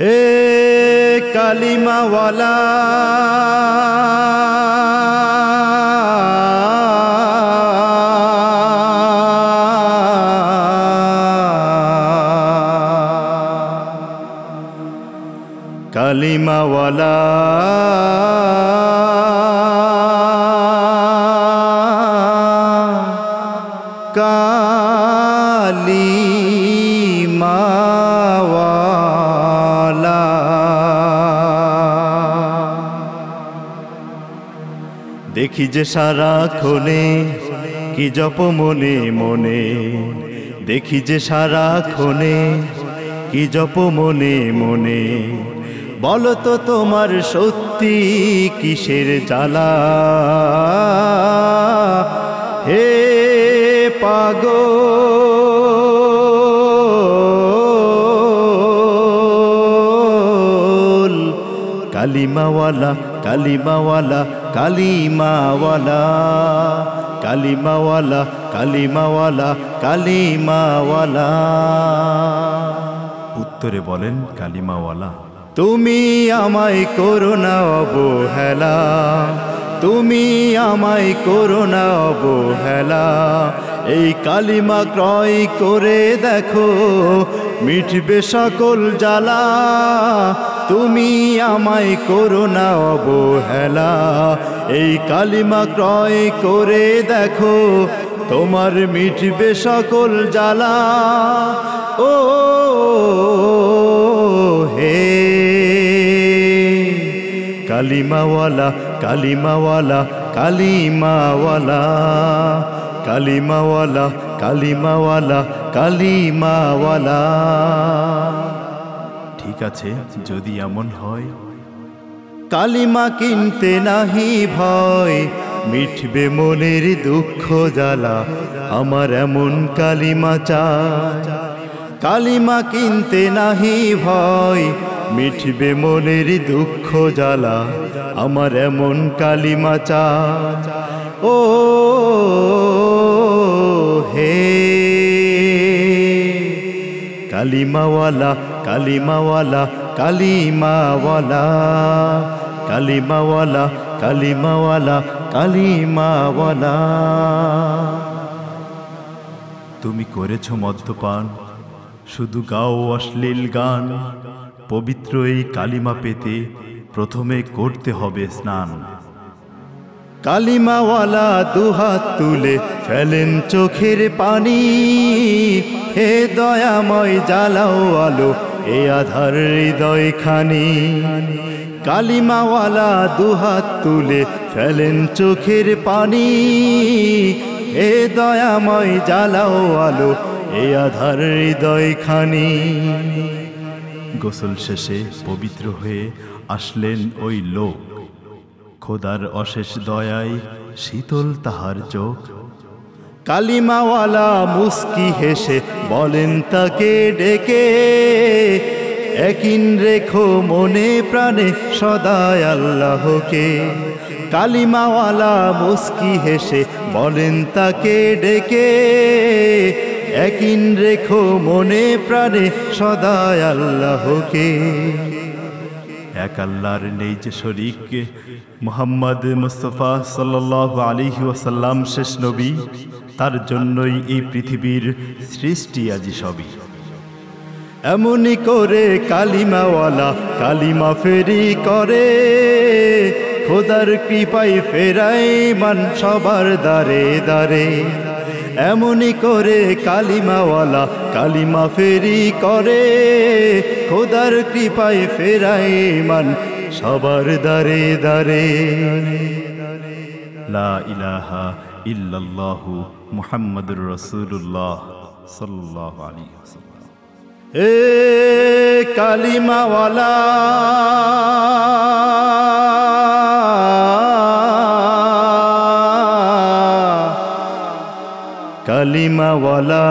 হে কালিমাওয়ালা কালিমাওয়ালা কালিমাওয়ালা দেখি যে সারা খনে কি জপ মনে মনে। দেখি যে সারা খনে কি জপ মনে মনে। বলো তো তোমার সত্যি কিসের জ্বালা? হে পাগল। কালিমাওয়ালা কালিমাওয়ালা কালিমাওয়ালা কালিমাওয়ালা কালিমাওয়ালা কালিমাওয়ালা। উত্তরে বলেন কালিমাওয়ালা। তুমি আমায় করোনা অবহেলা। তুমি আমায় করো না অবহেলা। এই কালিমা ক্রয় করে দেখো, মিটবে সকল জ্বালা। তুমি আমায় করো না অবহেলা। এই কালিমা ক্রয় করে দেখো, তোমার মিটবে সকল জ্বালা। ও, হে কালিমাওয়ালা কালিমাওয়ালা কালিমাওয়ালা কালিমাওয়ালা কালিমাওয়ালা কালিমাওয়ালা। ঠিক আছে যদি এমন হয়। কালিমা কিনতে নাহি ভয় মিঠবে মনের দুঃখ জ্বালা আমার এমন কালিমা চায় কালিমা কিনতে নাহি ভয় মিঠবে মনের দুঃখ জ্বালা, আমার এমন কালিমা চা। ও হে কালিমাওয়ালা কালিমাওয়ালা কালিমাওয়ালা কালিমাওয়ালা কালিমাওয়ালা কালিমাওয়ালা। তুমি করেছ মদ্যপান। শুধু গাও অশ্লীল গান, পবিত্র এই কালিমা পেতে প্রথমে করতে হবে স্নান। কালিমাওয়ালা দুহাত তুলে ফেলেন চোখের পানি। হে দয়াময় জ্বালাও আলো, এ আধার হৃদয় খানি। কালিমাওয়ালা দুহাত তুলে ফেলেন চোখের পানি। হে দয়াময় জ্বালাও আলো এ আধার হৃদয় খানি। গোসল শেষে পবিত্র হয়ে আসলেন ওই লোক। খোদার অশেষ দয়ায় শীতল তাহার চোখ। কালিমাওয়ালা মুস্কি হেসে বলেন, তাকে ডেকে একিন রেখো মনে প্রাণে, সদায় আল্লাহকে। কালিমাওয়ালা মুস্কি হেসে বলেন, তাকে ডেকে একিন রেখো মনে প্রাণে সদায় আল্লাহকে। এক আল্লাহর নেই যে শরিক মোহাম্মদ মুস্তফা সাল্লাহ আলিহি ওয়াসাল্লাম শেষ নবী, তার জন্যই এই পৃথিবীর সৃষ্টি আজি সবই। এমনি করে কালিমাওয়ালা কালিমা ফেরি করে, খোদার কৃপায় ফেরাই মান সবার দারে দারে এমনি করে কালিমাওয়ালা, কালিমা ফেরি করে। খোদার কৃপায় ফেরাই মান সবার দারে দারে লা ইলাহা ইল্লাল্লাহু মুহাম্মাদুর রাসূলুল্লাহ সাল্লাল্লাহু আলাইহি ওয়াসাল্লাম। এ কালিমাওয়ালা! কালিমাওয়ালা